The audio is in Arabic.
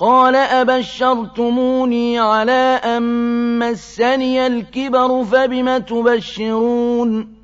قال أبشرتموني على أن مسني الكبر فبم تبشرون؟